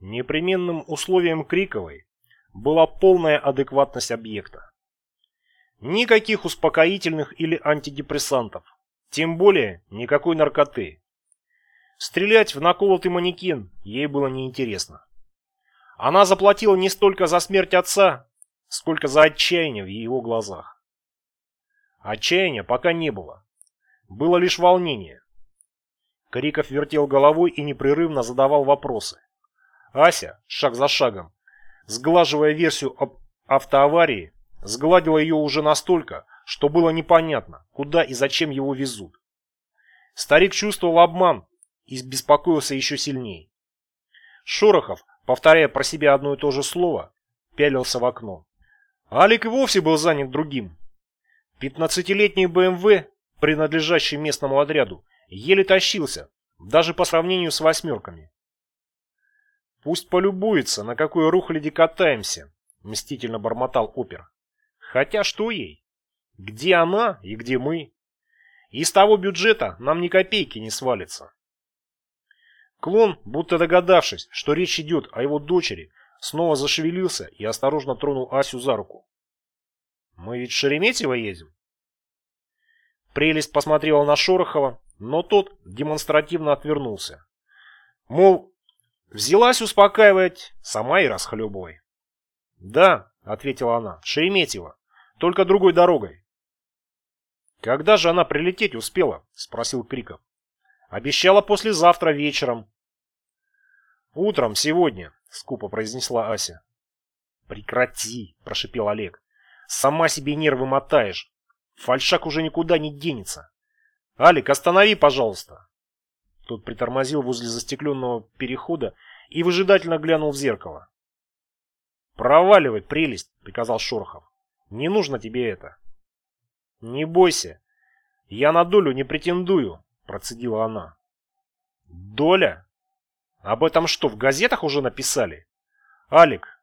Непременным условием Криковой была полная адекватность объекта. Никаких успокоительных или антидепрессантов, тем более никакой наркоты. Стрелять в наколотый манекен ей было неинтересно. Она заплатила не столько за смерть отца, сколько за отчаяние в его глазах. Отчаяния пока не было. Было лишь волнение. Криков вертел головой и непрерывно задавал вопросы. Ася, шаг за шагом, сглаживая версию об автоаварии, сгладила ее уже настолько, что было непонятно, куда и зачем его везут. Старик чувствовал обман и беспокоился еще сильнее. Шорохов, повторяя про себя одно и то же слово, пялился в окно. Алик и вовсе был занят другим. Пятнадцатилетний БМВ, принадлежащий местному отряду, еле тащился, даже по сравнению с восьмерками. Пусть полюбуется, на какой рухляди катаемся, мстительно бормотал опер. Хотя что ей? Где она и где мы? Из того бюджета нам ни копейки не свалится. Клон, будто догадавшись, что речь идет о его дочери, снова зашевелился и осторожно тронул Асю за руку. «Мы ведь в Шереметьево едем?» Прелесть посмотрела на Шорохова, но тот демонстративно отвернулся. Мол, взялась успокаивать, сама и расхлебывай. «Да», — ответила она, — «Шереметьево, только другой дорогой». «Когда же она прилететь успела?» — спросил Криков. Обещала послезавтра вечером. Утром, сегодня, скупо произнесла Ася. Прекрати, прошипел Олег. Сама себе нервы мотаешь. Фальшак уже никуда не денется. Алик, останови, пожалуйста. Тот притормозил возле застекленного перехода и выжидательно глянул в зеркало. «Проваливай, прелесть!» — приказал Шорохов. «Не нужно тебе это». «Не бойся. Я на долю не претендую процедила она. Доля? Об этом что, в газетах уже написали? Алик.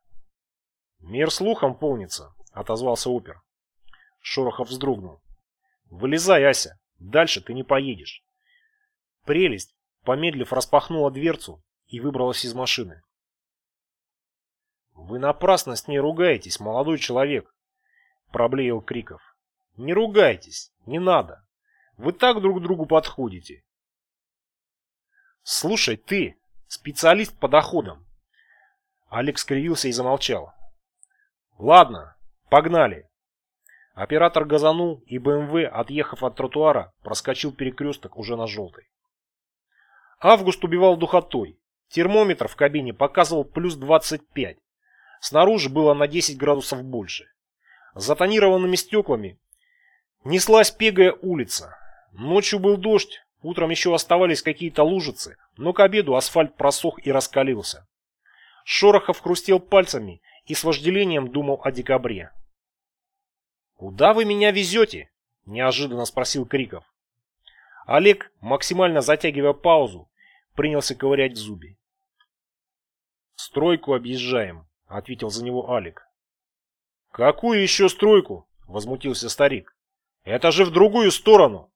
Мир слухом полнится, отозвался опер. Шорохов вздрогнул. Вылезай, Ася, дальше ты не поедешь. Прелесть, помедлив, распахнула дверцу и выбралась из машины. «Вы напрасно с ней ругаетесь, молодой человек!» — проблеял Криков. «Не ругайтесь, не надо. Вы так друг другу подходите. Слушай, ты, специалист по доходам. Алекс скривился и замолчал. Ладно, погнали. Оператор газанул, и БМВ, отъехав от тротуара, проскочил перекресток уже на желтой. Август убивал духотой. Термометр в кабине показывал плюс 25. Снаружи было на 10 градусов больше. За тонированными стеклами неслась пегая улица. Ночью был дождь, утром еще оставались какие-то лужицы, но к обеду асфальт просох и раскалился. Шорохов хрустел пальцами и с вожделением думал о декабре. «Куда вы меня везете?» – неожиданно спросил Криков. Олег, максимально затягивая паузу, принялся ковырять в зубе. «Стройку объезжаем», — ответил за него Алик. «Какую еще стройку?» — возмутился старик. «Это же в другую сторону!»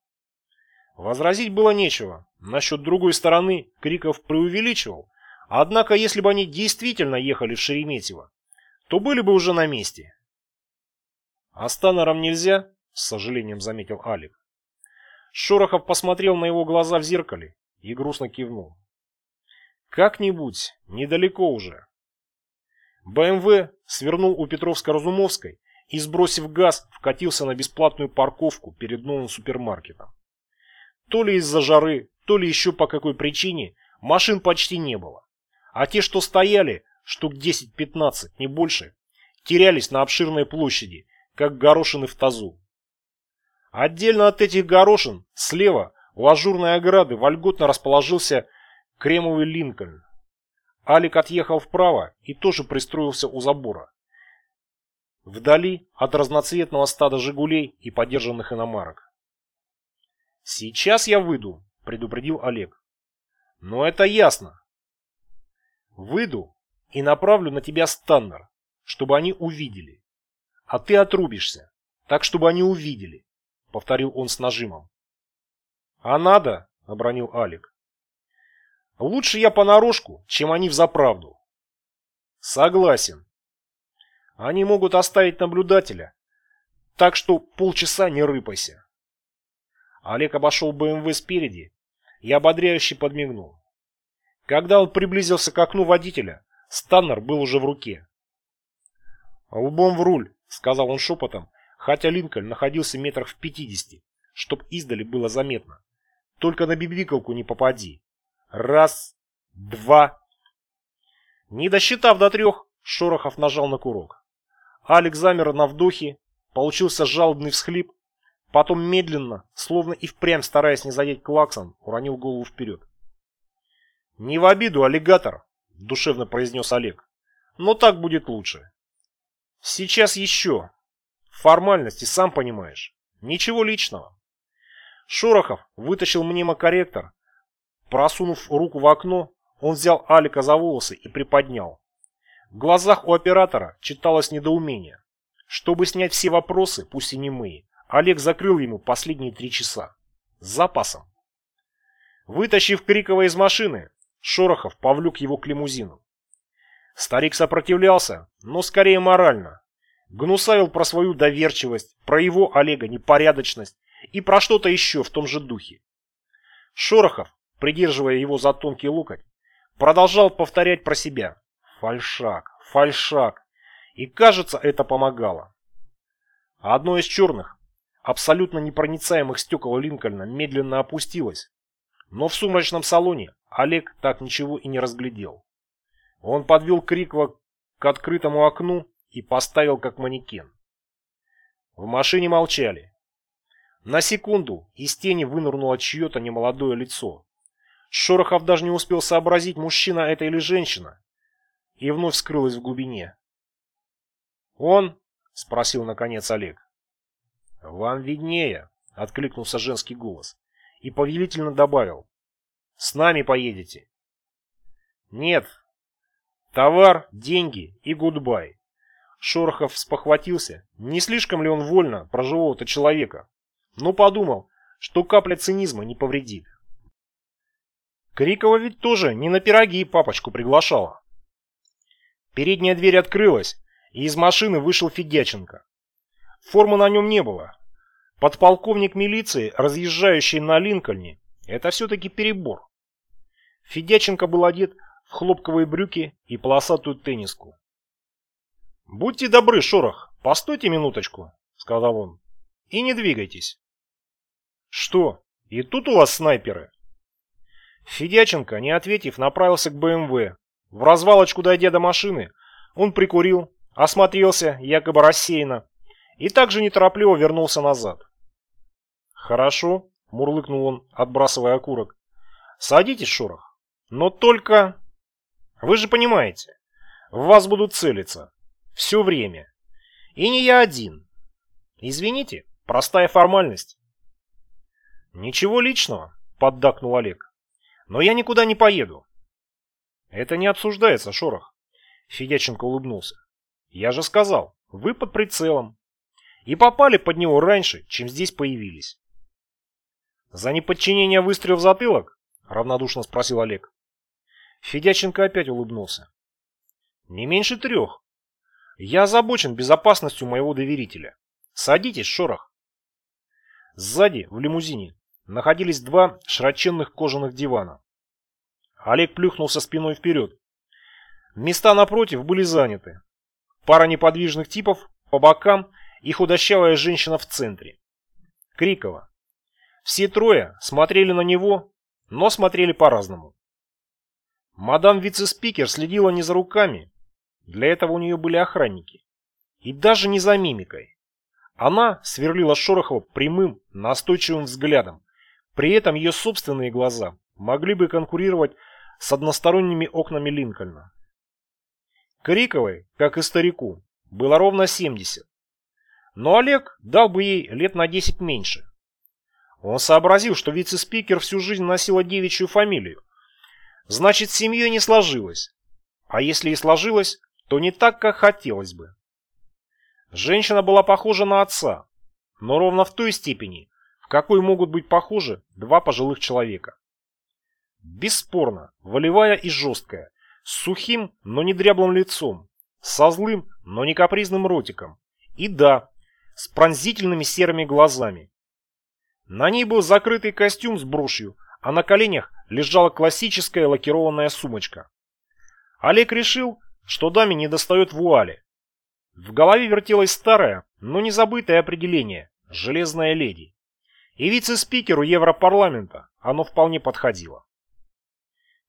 Возразить было нечего. Насчет другой стороны Криков преувеличивал. Однако, если бы они действительно ехали в Шереметьево, то были бы уже на месте. «А Станером нельзя?» — с сожалением заметил Алик. Шорохов посмотрел на его глаза в зеркале и грустно кивнул. «Как-нибудь, недалеко уже». БМВ свернул у Петровско-Разумовской и, сбросив газ, вкатился на бесплатную парковку перед новым супермаркетом. То ли из-за жары, то ли еще по какой причине, машин почти не было. А те, что стояли, штук 10-15, не больше, терялись на обширной площади, как горошины в тазу. Отдельно от этих горошин, слева, у ажурной ограды, вольготно расположился кремовый Линкольн. Алик отъехал вправо и тоже пристроился у забора. Вдали от разноцветного стада «Жигулей» и подержанных иномарок. «Сейчас я выйду», — предупредил Олег. «Но это ясно. Выйду и направлю на тебя станнер, чтобы они увидели. А ты отрубишься, так, чтобы они увидели», — повторил он с нажимом. «А надо», — обронил Алик. «Лучше я понарошку, чем они взаправду», Согласен. Они могут оставить наблюдателя, так что полчаса не рыпайся. Олег обошел БМВ спереди и ободряюще подмигнул. Когда он приблизился к окну водителя, Станнер был уже в руке. «Лбом в руль», — сказал он шепотом, хотя Линкольн находился метрах в пятидесяти, чтоб издали было заметно. «Только на бибикалку не попади. Раз, два...» Не досчитав до трех, Шорохов нажал на курок. Алекс замер на вдохе, получился жалобный всхлип, потом медленно, словно и впрямь стараясь не задеть клаксон, уронил голову вперед. «Не в обиду, аллигатор», — душевно произнес Олег, — «но так будет лучше. Сейчас еще. Формальности, сам понимаешь. Ничего личного». Шорохов вытащил мнемокорректор, просунув руку в окно, он взял Алика за волосы и приподнял. В глазах у оператора читалось недоумение. Чтобы снять все вопросы, пусть и немые, Олег закрыл ему последние три часа. С запасом. Вытащив Крикова из машины, Шорохов повлек его к лимузину. Старик сопротивлялся, но скорее морально. Гнусавил про свою доверчивость, про его, Олега, непорядочность и про что-то еще в том же духе. Шорохов, придерживая его за тонкий локоть, продолжал повторять про себя. Фальшак, фальшак. И кажется, это помогало. Одно из черных, абсолютно непроницаемых стекол Линкольна медленно опустилось. Но в сумрачном салоне Олег так ничего и не разглядел. Он подвел Криква к открытому окну и поставил как манекен. В машине молчали. На секунду из тени вынырнуло чье-то немолодое лицо. Шорохов даже не успел сообразить, мужчина это или женщина, и вновь скрылась в глубине. «Он?» — спросил наконец Олег. «Вам виднее», — откликнулся женский голос и повелительно добавил. «С нами поедете». «Нет. Товар, деньги и гудбай». Шорохов спохватился, не слишком ли он вольно про живого-то человека, но подумал, что капля цинизма не повредит. Крикова ведь тоже не на пироги папочку приглашала. Передняя дверь открылась, и из машины вышел Федяченко. Формы на нем не было. Подполковник милиции, разъезжающий на Линкольне, это все-таки перебор. Федяченко был одет в хлопковые брюки и полосатую тенниску. «Будьте добры, Шорох, постойте минуточку», — сказал он, — «и не двигайтесь». «Что, и тут у вас снайперы?» Федяченко, не ответив, направился к БМВ. В развалочку дойдя до машины, он прикурил, осмотрелся, якобы рассеянно, и также неторопливо вернулся назад. «Хорошо», — мурлыкнул он, отбрасывая окурок. «Садитесь, Шорох. Но только... Вы же понимаете, в вас будут целиться. Все время. И не я один. Извините, простая формальность». «Ничего личного», — поддакнул Олег. «Но я никуда не поеду». «Это не обсуждается, Шорох», — Федяченко улыбнулся. «Я же сказал, вы под прицелом. И попали под него раньше, чем здесь появились». «За неподчинение выстрел в затылок?» — равнодушно спросил Олег. Федяченко опять улыбнулся. «Не меньше трех. Я озабочен безопасностью моего доверителя. Садитесь, Шорох». Сзади, в лимузине, находились два широченных кожаных дивана. Олег плюхнулся спиной вперед. Места напротив были заняты. Пара неподвижных типов по бокам и худощавая женщина в центре. Крикова. Все трое смотрели на него, но смотрели по-разному. Мадам вице-спикер следила не за руками, для этого у нее были охранники, и даже не за мимикой. Она сверлила Шорохова прямым, настойчивым взглядом, при этом ее собственные глаза могли бы конкурировать с односторонними окнами Линкольна. Криковой, как и старику, было ровно 70. Но Олег дал бы ей лет на 10 меньше. Он сообразил, что вице-спикер всю жизнь носила девичью фамилию. Значит, с семьей не сложилось. А если и сложилось, то не так, как хотелось бы. Женщина была похожа на отца, но ровно в той степени, в какой могут быть похожи два пожилых человека. Бесспорно, волевая и жесткая, с сухим, но не дряблым лицом, со злым, но не капризным ротиком. И да, с пронзительными серыми глазами. На ней был закрытый костюм с брошью, а на коленях лежала классическая лакированная сумочка. Олег решил, что даме не достает вуали. В голове вертелось старое, но не забытое определение – «железная леди». И вице-спикеру Европарламента оно вполне подходило.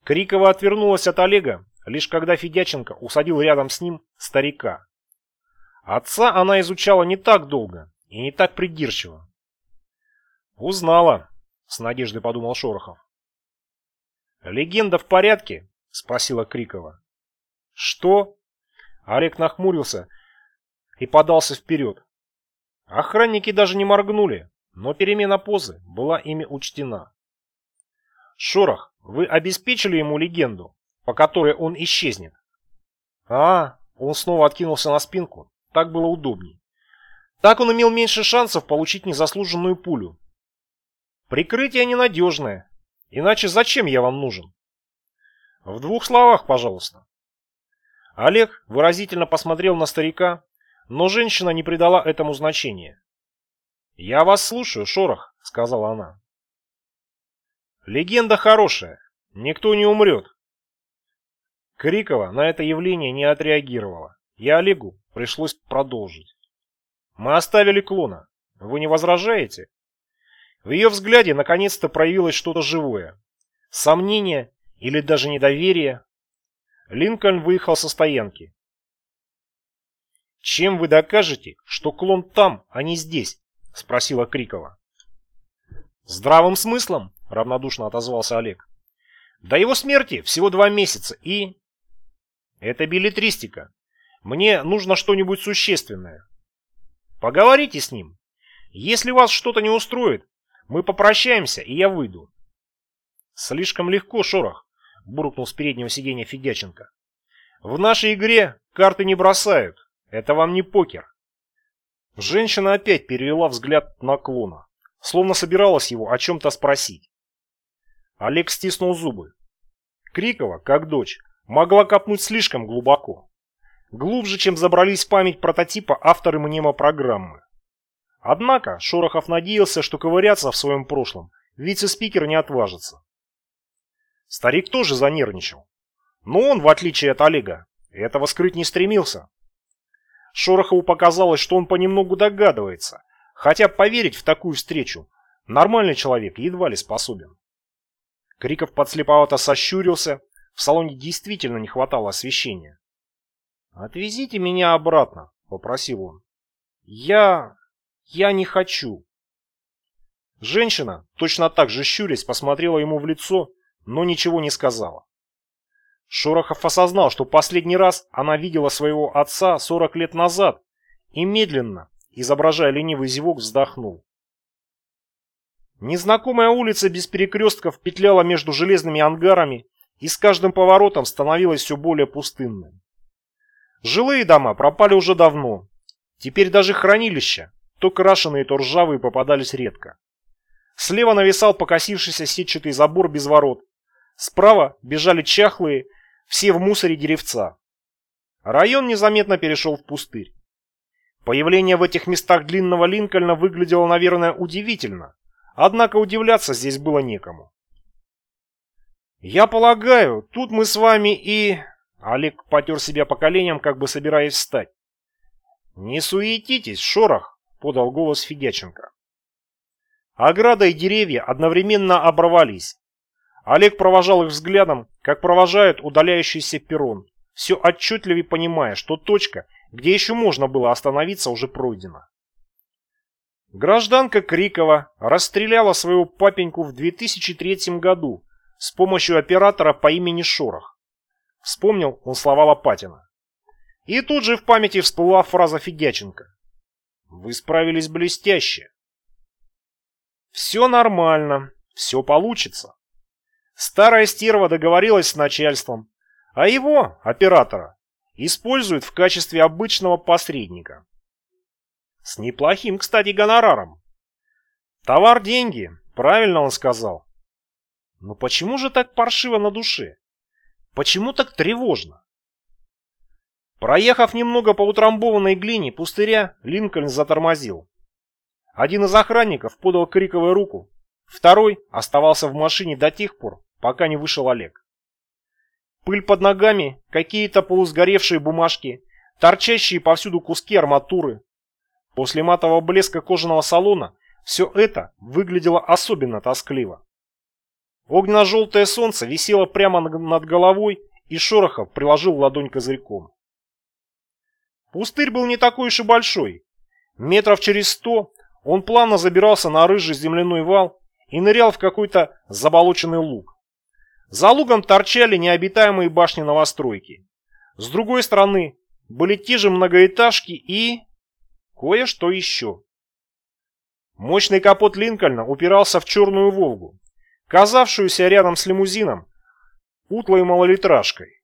Крикова отвернулась от Олега, лишь когда Федяченко усадил рядом с ним старика. Отца она изучала не так долго и не так придирчиво. «Узнала», — с надеждой подумал Шорохов. «Легенда в порядке?» — спросила Крикова. «Что?» Олег нахмурился и подался вперед. Охранники даже не моргнули, но перемена позы была ими учтена. «Шорох, вы обеспечили ему легенду, по которой он исчезнет?» «А, он снова откинулся на спинку, так было удобней. Так он имел меньше шансов получить незаслуженную пулю. Прикрытие ненадежное, иначе зачем я вам нужен?» «В двух словах, пожалуйста». Олег выразительно посмотрел на старика, но женщина не придала этому значения. «Я вас слушаю, Шорох», — сказала она. «Легенда хорошая. Никто не умрет». Крикова на это явление не отреагировала, и Олегу пришлось продолжить. «Мы оставили клона. Вы не возражаете?» В ее взгляде наконец-то проявилось что-то живое. Сомнение или даже недоверие. Линкольн выехал со стоянки. «Чем вы докажете, что клон там, а не здесь?» — спросила Крикова. «Здравым смыслом», — равнодушно отозвался Олег. «До его смерти всего два месяца и...» «Это билетристика. Мне нужно что-нибудь существенное. Поговорите с ним. Если вас что-то не устроит, мы попрощаемся, и я выйду». «Слишком легко, Шорох», — буркнул с переднего сиденья Федяченко. «В нашей игре карты не бросают. Это вам не покер. Женщина опять перевела взгляд на клона, словно собиралась его о чем-то спросить. Олег стиснул зубы. Крикова, как дочь, могла копнуть слишком глубоко. Глубже, чем забрались в память прототипа авторы мнемопрограммы. Однако Шорохов надеялся, что ковыряться в своем прошлом вице-спикер не отважится. Старик тоже занервничал. Но он, в отличие от Олега, этого скрыть не стремился. Шорохову показалось, что он понемногу догадывается, хотя поверить в такую встречу нормальный человек едва ли способен. Криков подслеповато сощурился, в салоне действительно не хватало освещения. «Отвезите меня обратно», — попросил он. «Я... я не хочу». Женщина, точно так же щурясь, посмотрела ему в лицо, но ничего не сказала. Шорохов осознал, что последний раз она видела своего отца 40 лет назад и медленно, изображая ленивый зевок, вздохнул. Незнакомая улица без перекрестков петляла между железными ангарами и с каждым поворотом становилась все более пустынной. Жилые дома пропали уже давно. Теперь даже хранилища, то крашеные, то ржавые, попадались редко. Слева нависал покосившийся сетчатый забор без ворот. Справа бежали чахлые, все в мусоре деревца. Район незаметно перешел в пустырь. Появление в этих местах длинного Линкольна выглядело, наверное, удивительно, однако удивляться здесь было некому. «Я полагаю, тут мы с вами и...» Олег потер себя по коленям, как бы собираясь встать. «Не суетитесь, шорох!» — подал голос Федяченко. Ограда и деревья одновременно оборвались, Олег провожал их взглядом, как провожают удаляющийся перрон, все отчетливее понимая, что точка, где еще можно было остановиться, уже пройдена. Гражданка Крикова расстреляла своего папеньку в 2003 году с помощью оператора по имени Шорох. Вспомнил он слова Лопатина. И тут же в памяти всплыла фраза Федяченко. «Вы справились блестяще». «Все нормально, все получится». Старая стерва договорилась с начальством, а его, оператора, используют в качестве обычного посредника. С неплохим, кстати, гонораром. Товар – деньги, правильно он сказал. Но почему же так паршиво на душе? Почему так тревожно? Проехав немного по утрамбованной глине пустыря, Линкольн затормозил. Один из охранников подал криковую руку, второй оставался в машине до тех пор, пока не вышел Олег. Пыль под ногами, какие-то полусгоревшие бумажки, торчащие повсюду куски арматуры. После матового блеска кожаного салона все это выглядело особенно тоскливо. Огненно-желтое солнце висело прямо над головой, и Шорохов приложил ладонь козырьком. Пустырь был не такой уж и большой. Метров через сто он плавно забирался на рыжий земляной вал и нырял в какой-то заболоченный луг. За лугом торчали необитаемые башни новостройки. С другой стороны были те же многоэтажки и... кое-что еще. Мощный капот Линкольна упирался в черную «Волгу», казавшуюся рядом с лимузином утлой малолитражкой.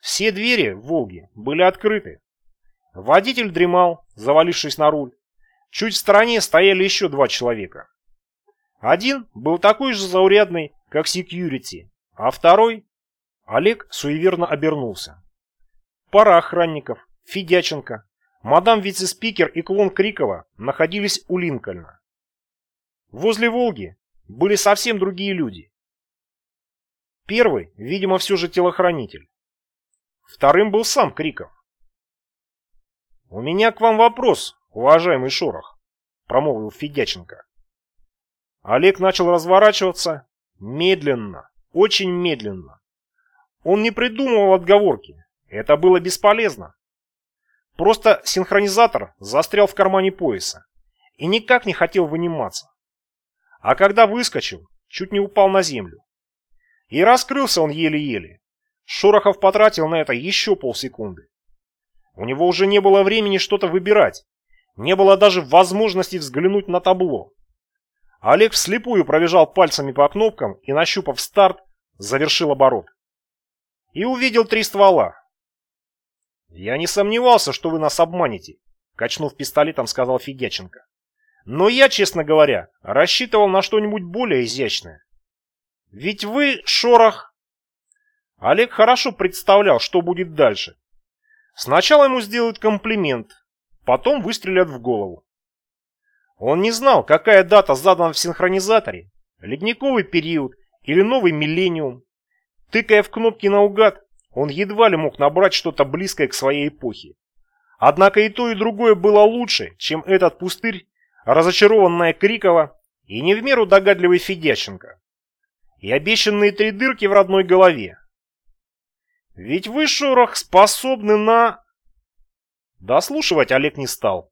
Все двери в «Волге» были открыты. Водитель дремал, завалившись на руль. Чуть в стороне стояли еще два человека. Один был такой же заурядный, как секьюрити, а второй... Олег суеверно обернулся. Пара охранников, Федяченко, мадам вице-спикер и клон Крикова находились у Линкольна. Возле «Волги» были совсем другие люди. Первый, видимо, все же телохранитель. Вторым был сам Криков. «У меня к вам вопрос, уважаемый Шорох», — промолвил Федяченко. Олег начал разворачиваться медленно, очень медленно. Он не придумывал отговорки, это было бесполезно. Просто синхронизатор застрял в кармане пояса и никак не хотел выниматься. А когда выскочил, чуть не упал на землю. И раскрылся он еле-еле. Шорохов потратил на это еще полсекунды. У него уже не было времени что-то выбирать. Не было даже возможности взглянуть на табло. Олег вслепую пробежал пальцами по кнопкам и, нащупав старт, завершил оборот. И увидел три ствола. «Я не сомневался, что вы нас обманете», — качнув пистолетом, сказал Федяченко. «Но я, честно говоря, рассчитывал на что-нибудь более изящное. Ведь вы, Шорох...» Олег хорошо представлял, что будет дальше. Сначала ему сделают комплимент, потом выстрелят в голову. Он не знал, какая дата задана в синхронизаторе, ледниковый период или новый миллениум. Тыкая в кнопки наугад, он едва ли мог набрать что-то близкое к своей эпохе. Однако и то, и другое было лучше, чем этот пустырь, разочарованная Крикова и не в меру догадливый Федяченко. И обещанные три дырки в родной голове, ведь вы, Шорох, способны на...» Дослушивать Олег не стал.